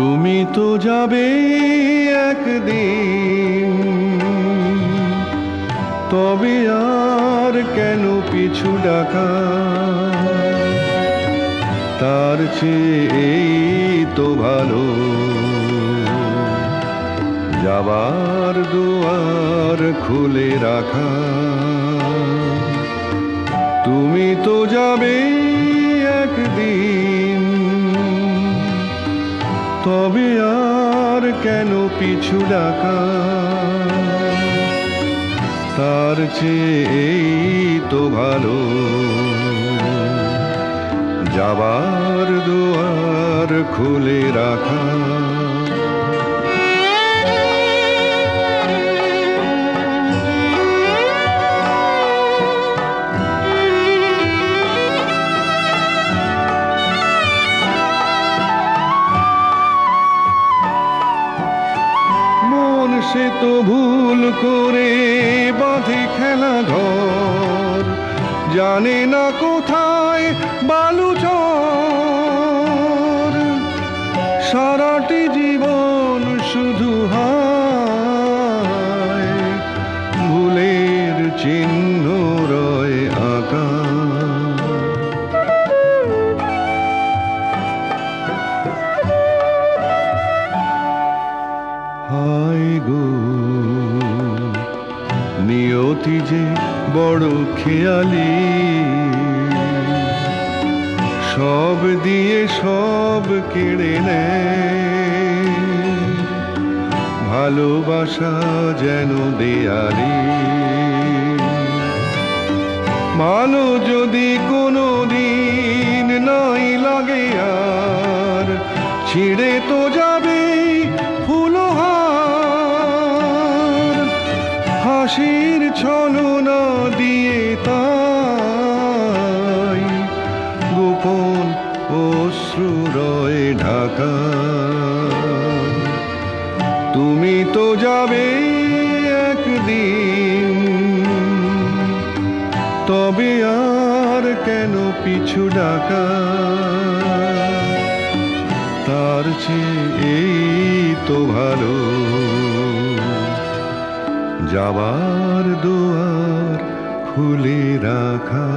তুমি তো যাবে একদিন। তবে আর কেন পিছু ডাকা? তার চেয়ে তো ভালো। যাবার দুয়ার খুলে রাখা। তুমি তো যাবে একদিন। তবে আর কেন পিছু ডাকা? তার চেয়ে তো ভালো। যাবার দুয়ার খুলে রাখা। মন সে তো ভুল করে বাঁধে খেলা ঘর। জানে না কোথায় বালুচর সারাটি জীবন শুধু হায়। ভুলের চিহ্ন রয় আঁকা নিয়তি যে বড় খেয়ালি। সব দিয়ে সব কেড়ে নেয়। ভালোবাসা যেন দেয়ালি। ভালো যদি কোনো দিন নাই লাগে আর, ছিঁড়ে তো যাবে হাসির ছলনা দিয়ে তাই গোপন অশ্রু রয়ে ঢাকা। তুমি তো যাবে একদিন, তবে আর কেন পিছু ডাকা? তার চেয়ে এই তো ভালো। যাবার দোয়ার খুলে রাখা।